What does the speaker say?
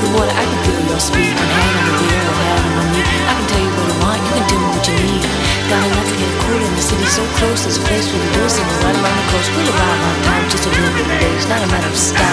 the water, I can feel your sweet One hand on the wheel, one hand on my knee I can tell you what I want, you can do me what you need. Got enough to get cool in the city so close There's a place where the doors and right around the coast We'll arrive on time, just a little bit of days Not a matter of style.